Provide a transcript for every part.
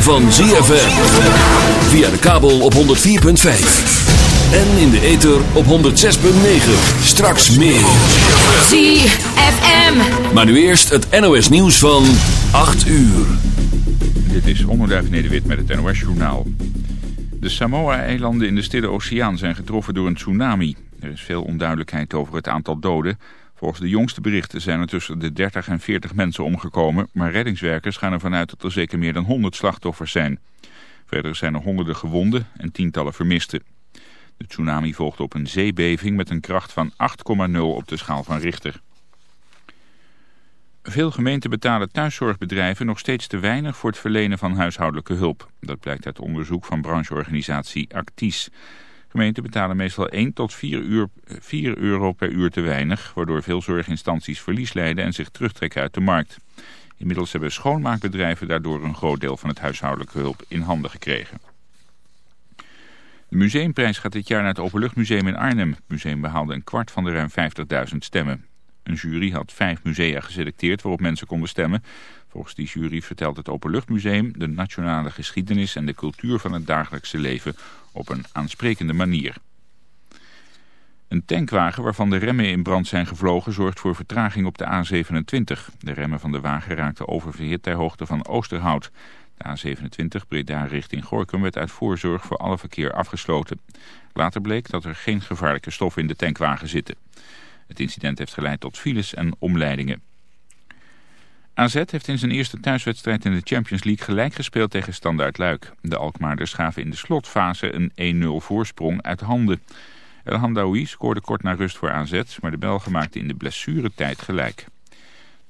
van ZFM. Via de kabel op 104.5. En in de ether op 106.9. Straks meer. ZFM. Maar nu eerst het NOS nieuws van 8 uur. Dit is Onderduif Nederwit met het NOS journaal. De Samoa-eilanden in de Stille Oceaan zijn getroffen door een tsunami. Er is veel onduidelijkheid over het aantal doden... Volgens de jongste berichten zijn er tussen de 30 en 40 mensen omgekomen, maar reddingswerkers gaan ervan uit dat er zeker meer dan 100 slachtoffers zijn. Verder zijn er honderden gewonden en tientallen vermisten. De tsunami volgt op een zeebeving met een kracht van 8,0 op de schaal van Richter. Veel gemeenten betalen thuiszorgbedrijven nog steeds te weinig voor het verlenen van huishoudelijke hulp. Dat blijkt uit onderzoek van brancheorganisatie Actis. Gemeenten betalen meestal 1 tot 4, uur, 4 euro per uur te weinig, waardoor veel zorginstanties verlies leiden en zich terugtrekken uit de markt. Inmiddels hebben schoonmaakbedrijven daardoor een groot deel van het huishoudelijke hulp in handen gekregen. De museumprijs gaat dit jaar naar het Openluchtmuseum in Arnhem. Het museum behaalde een kwart van de ruim 50.000 stemmen. Een jury had vijf musea geselecteerd waarop mensen konden stemmen. Volgens die jury vertelt het Openluchtmuseum de nationale geschiedenis en de cultuur van het dagelijkse leven op een aansprekende manier. Een tankwagen waarvan de remmen in brand zijn gevlogen zorgt voor vertraging op de A27. De remmen van de wagen raakten oververhit ter hoogte van Oosterhout. De A27 Breda richting Gorkum werd uit voorzorg voor alle verkeer afgesloten. Later bleek dat er geen gevaarlijke stoffen in de tankwagen zitten. Het incident heeft geleid tot files en omleidingen. AZ heeft in zijn eerste thuiswedstrijd in de Champions League gelijk gespeeld tegen Standaard Luik. De Alkmaarders gaven in de slotfase een 1-0 voorsprong uit handen. El Handaoui scoorde kort na rust voor AZ, maar de Belgen maakten in de blessuretijd gelijk.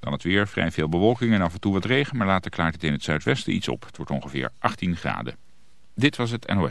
Dan het weer, vrij veel bewolking en af en toe wat regen, maar later klaart het in het zuidwesten iets op. Het wordt ongeveer 18 graden. Dit was het NOS.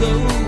Go.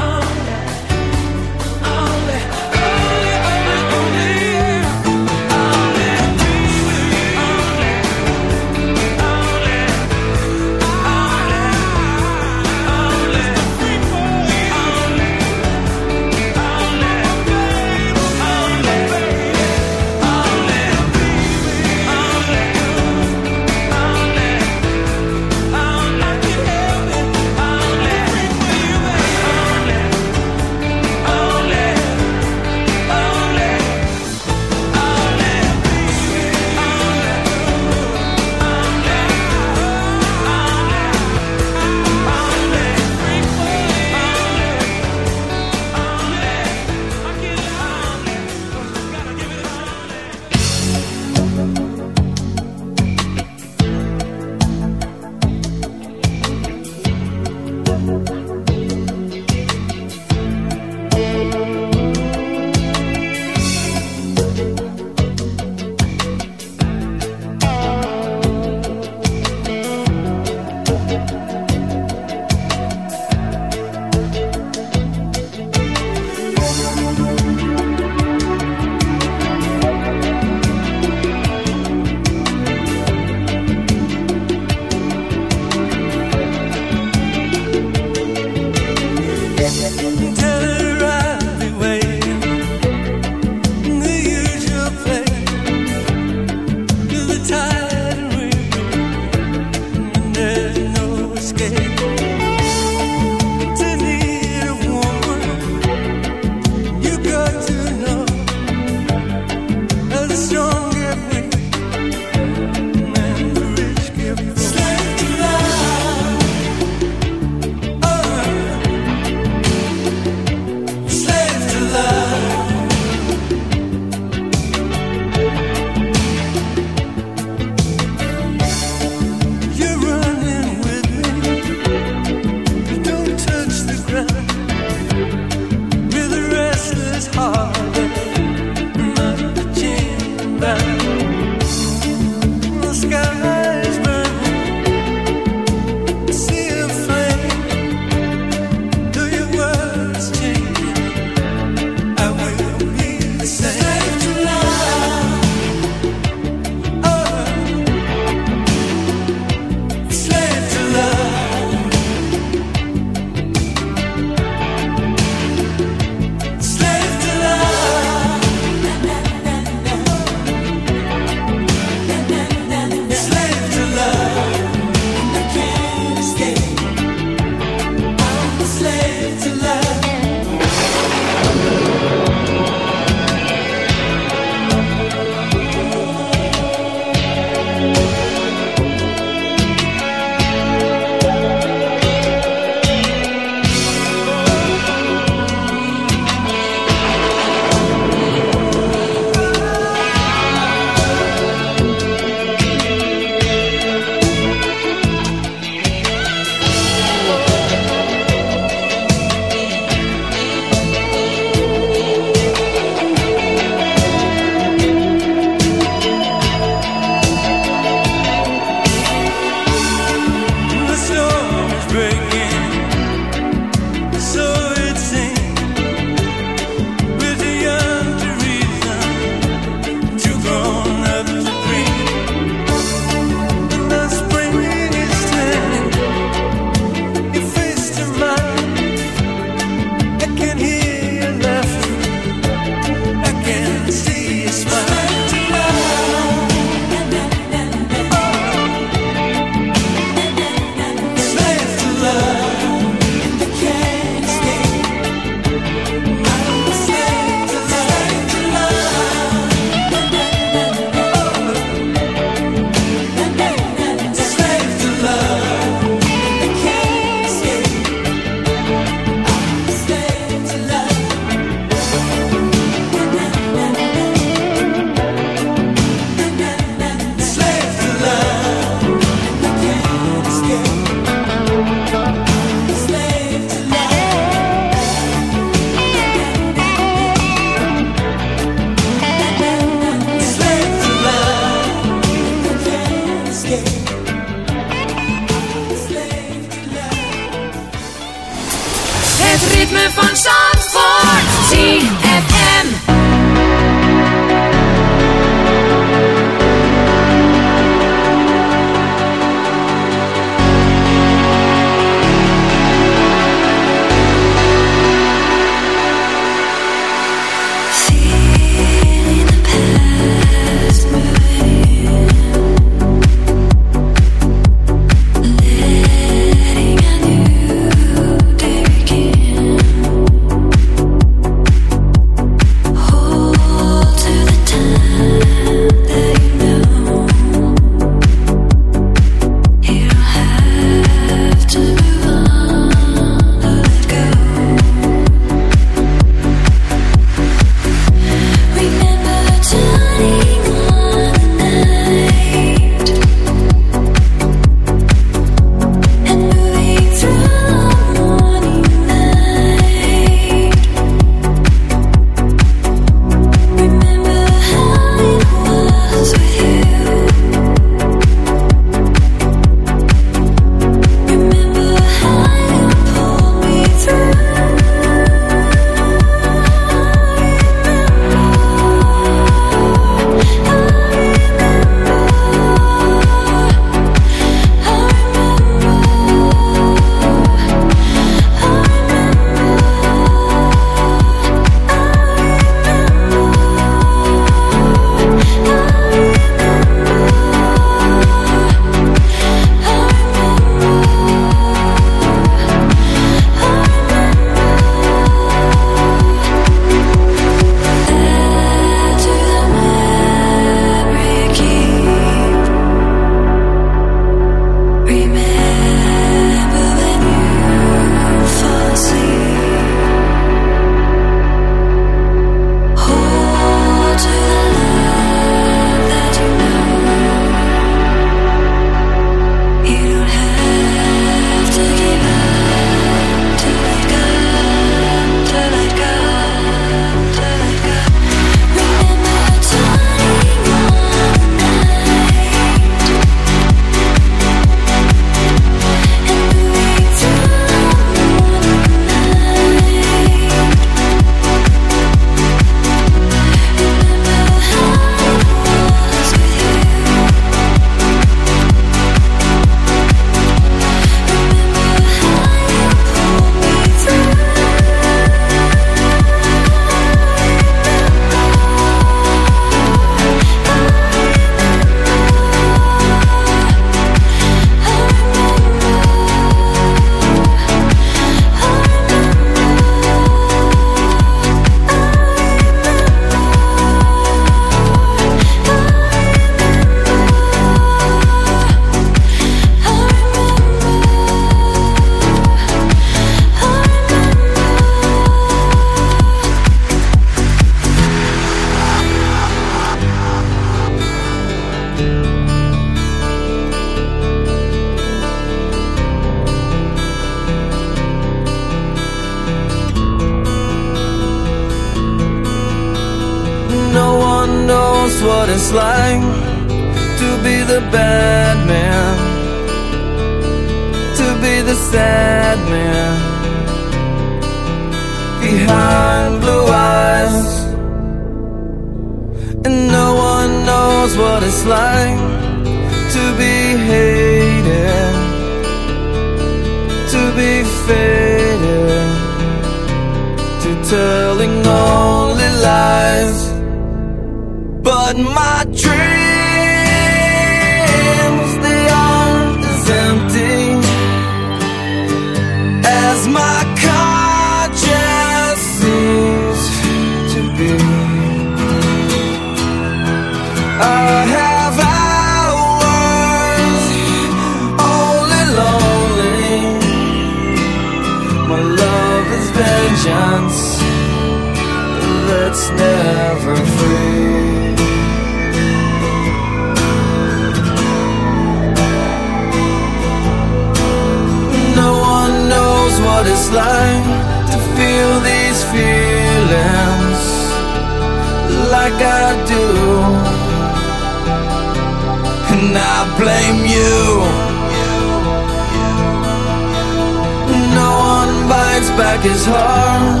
is hard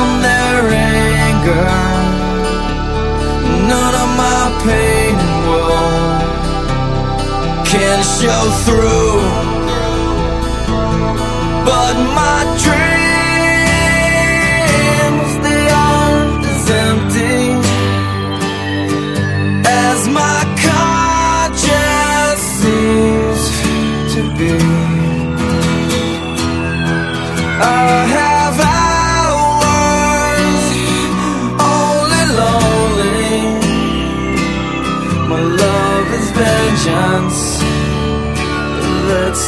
on their anger. None of my pain will can show through, but my dream.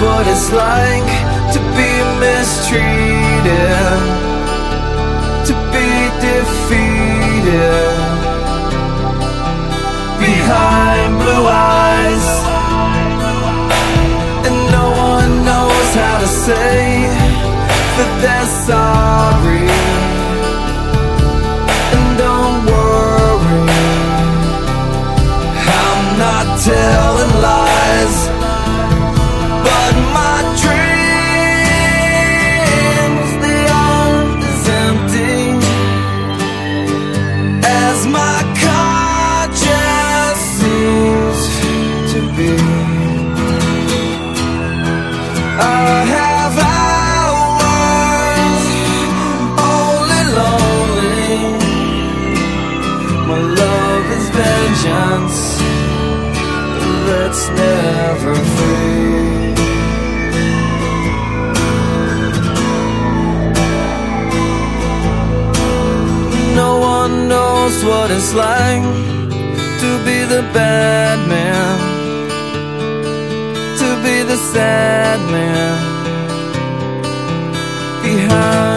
what it's like to be mistreated. it's like to be the bad man, to be the sad man behind.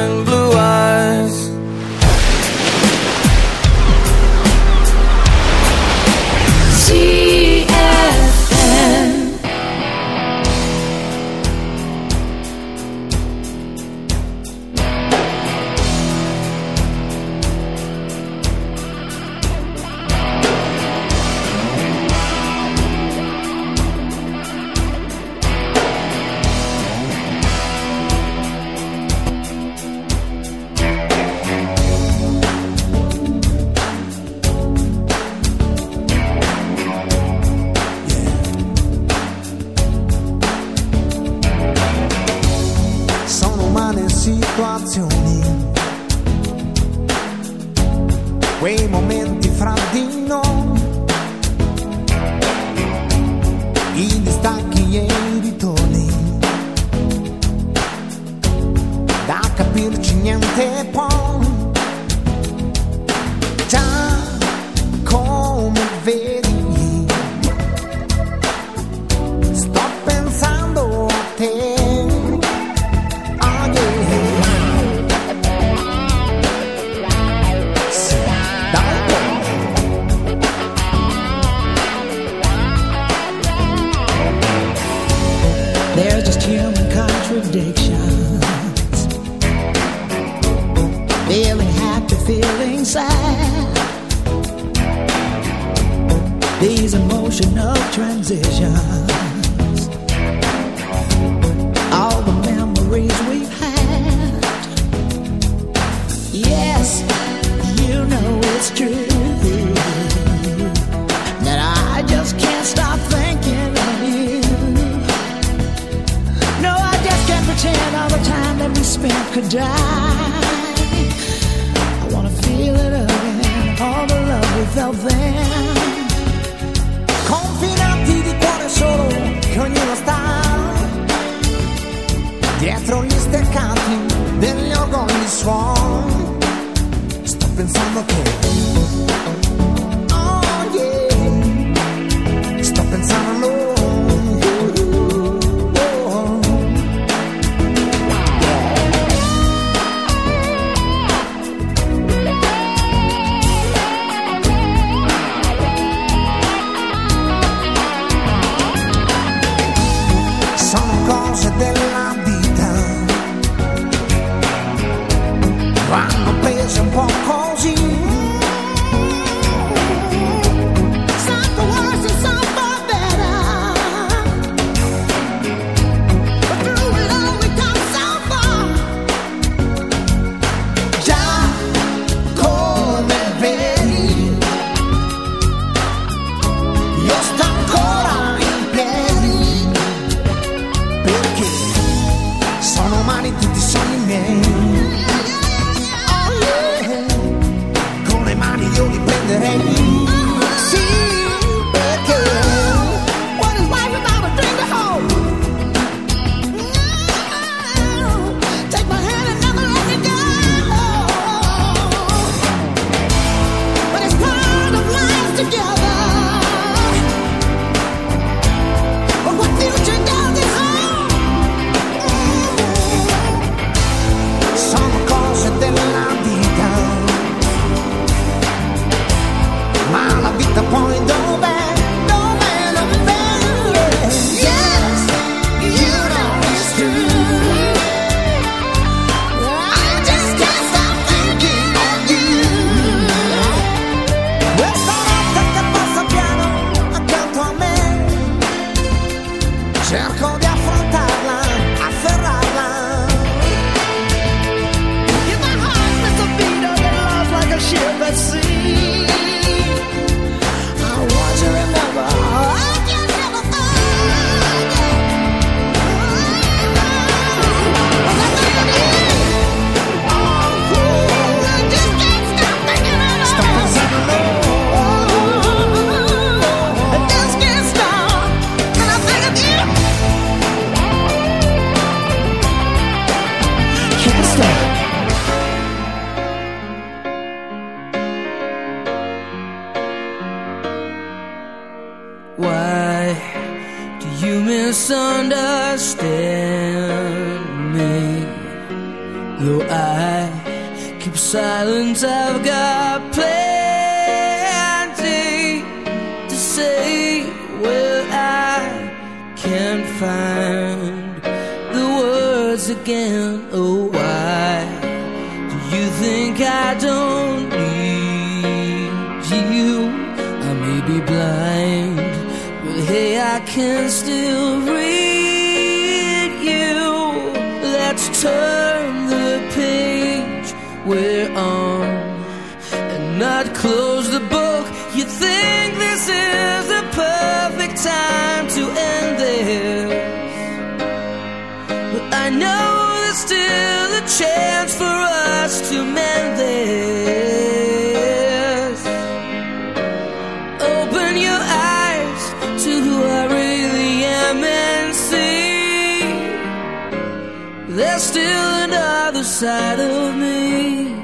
There's still another side of me.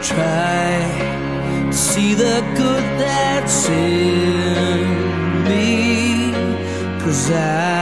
Try to see the good that's in me. Cause I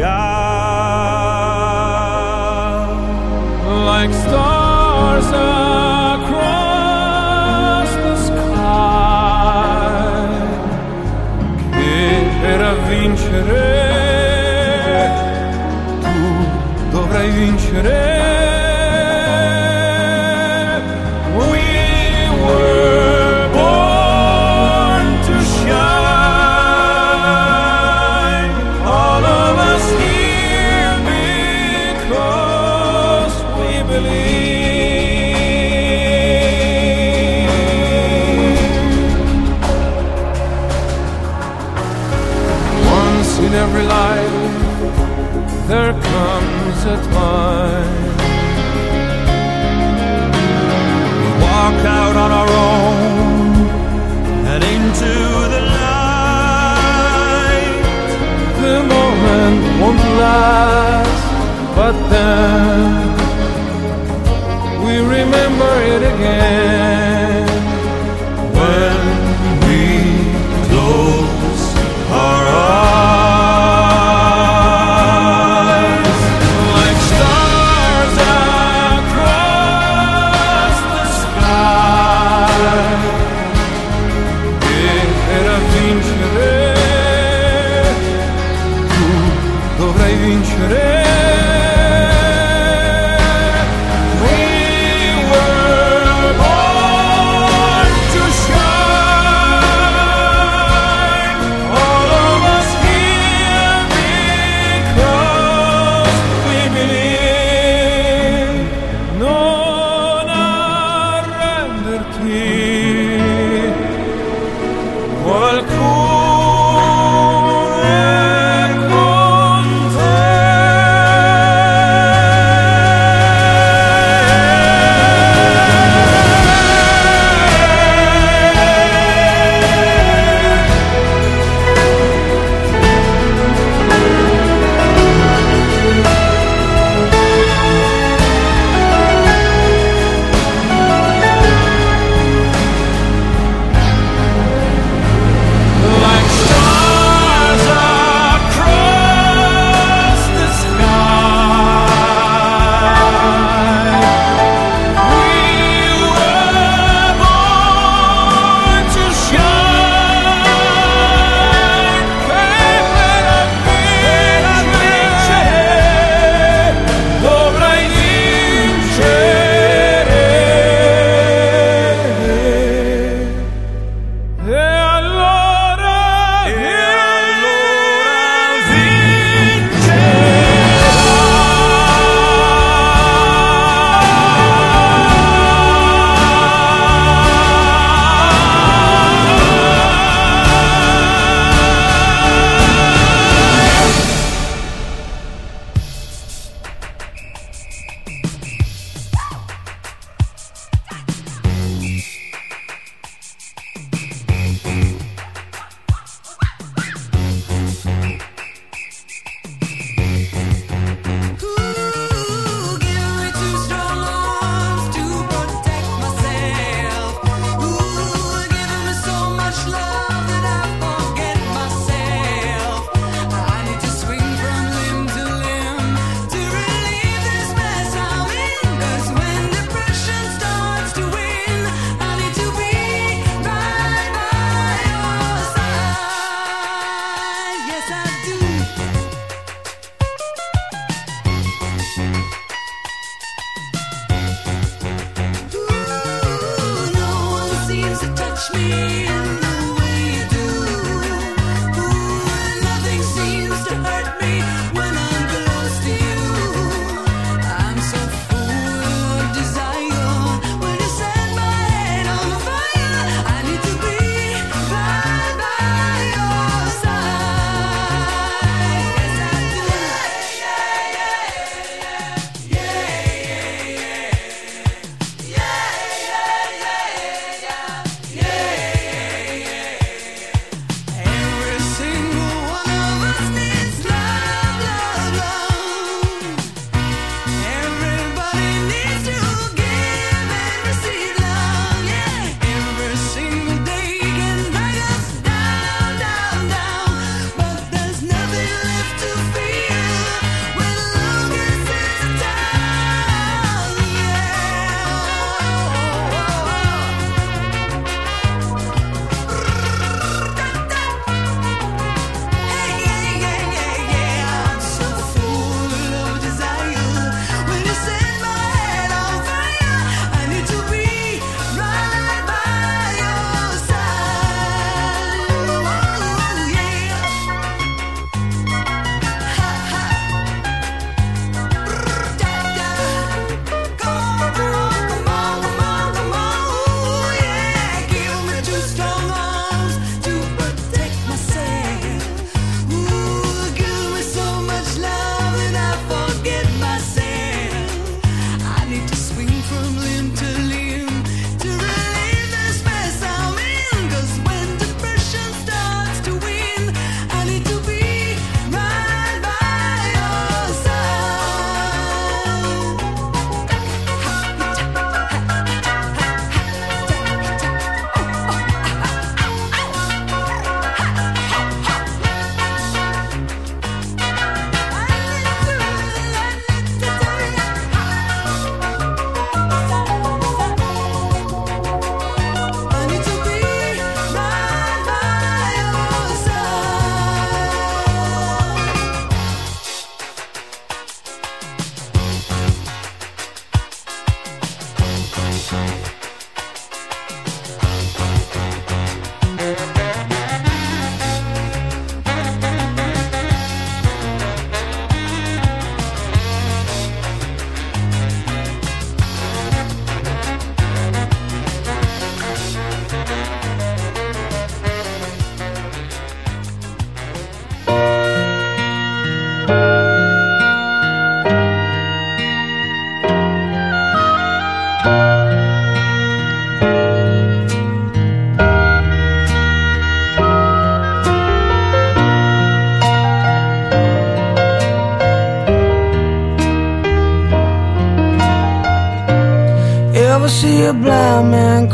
jou. like stars across the sky vincere tu dovrai vincere but then we remember it again.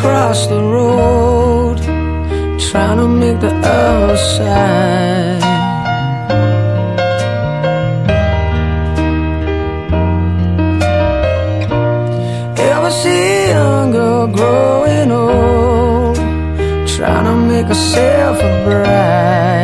across the road, trying to make the outside. Ever see a growing old, trying to make herself a bride.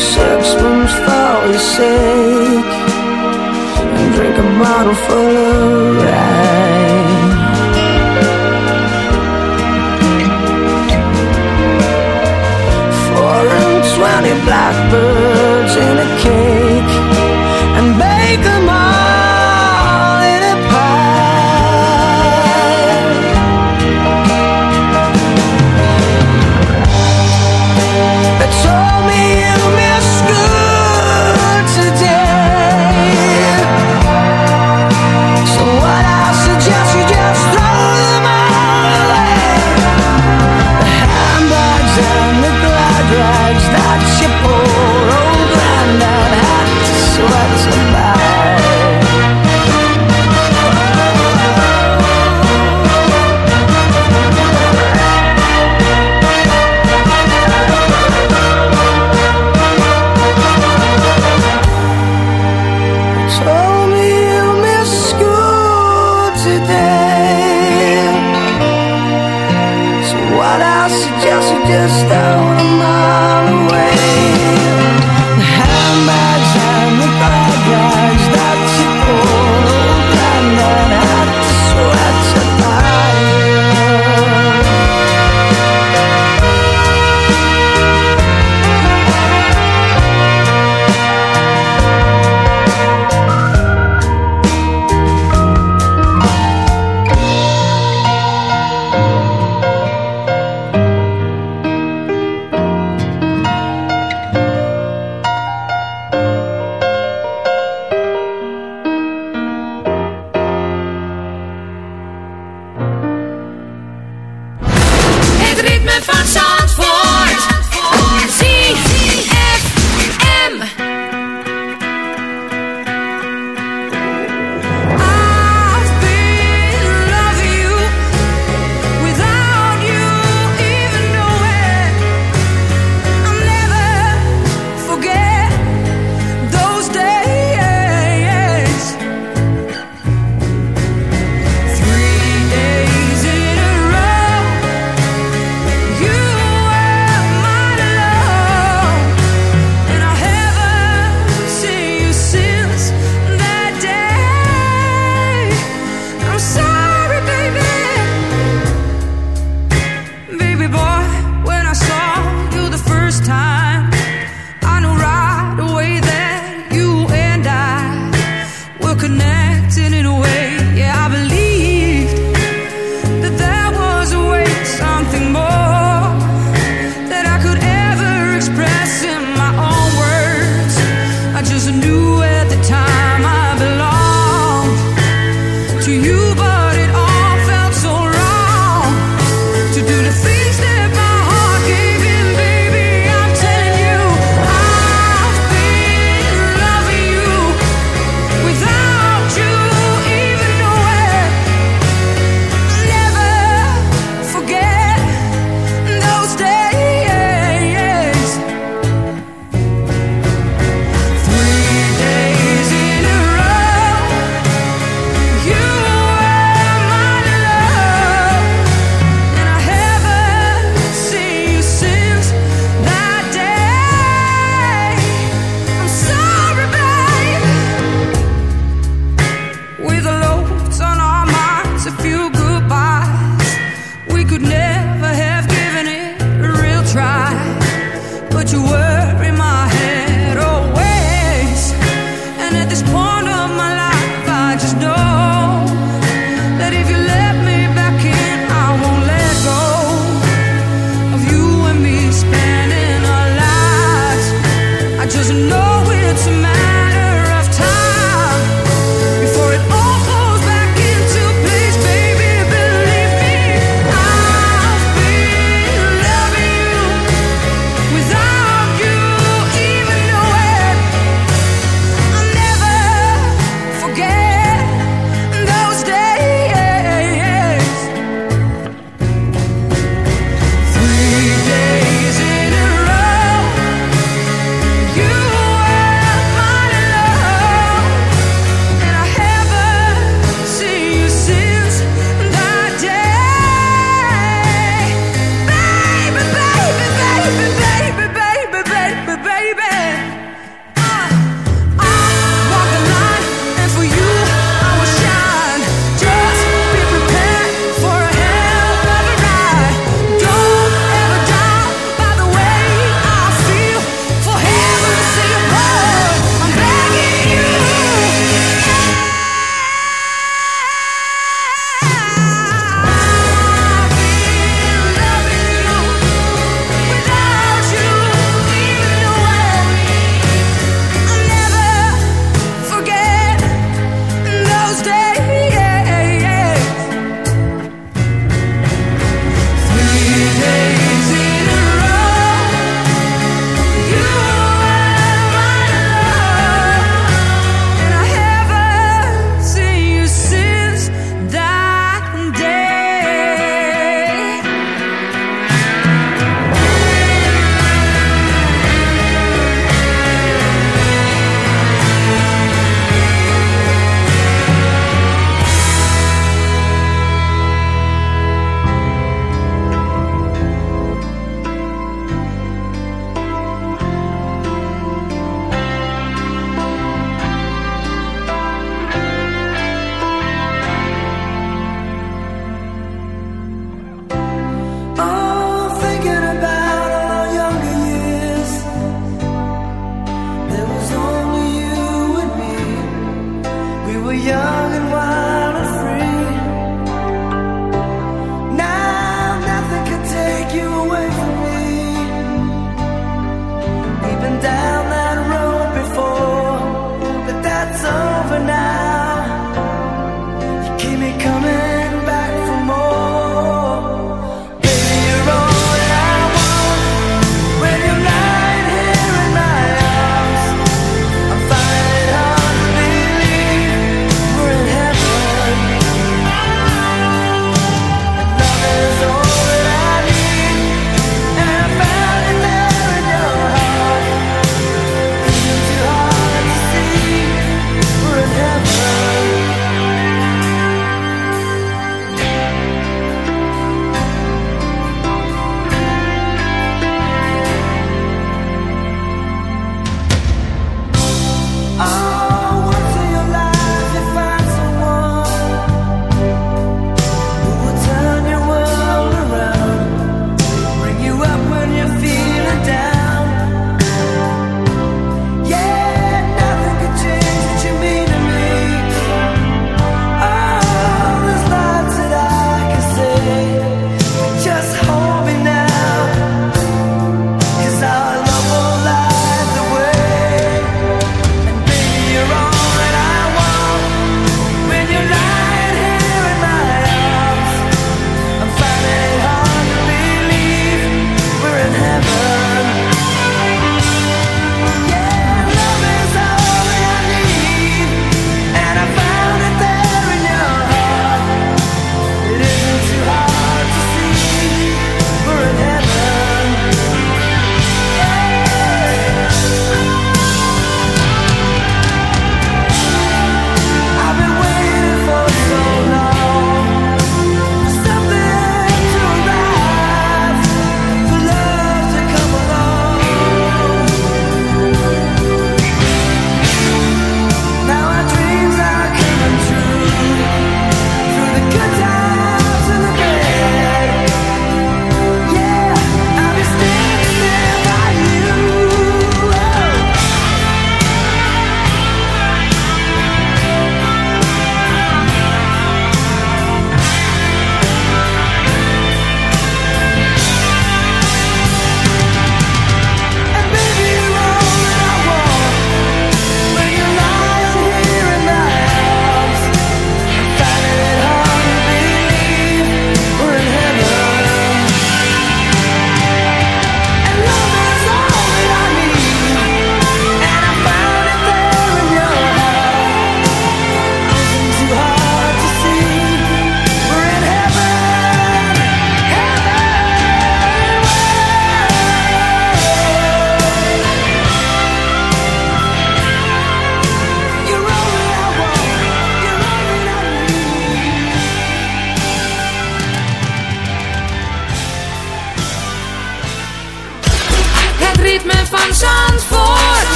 substance for your sake. And drink a bottle full of wine. Four and twenty blackbirds.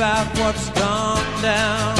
About what's gone down.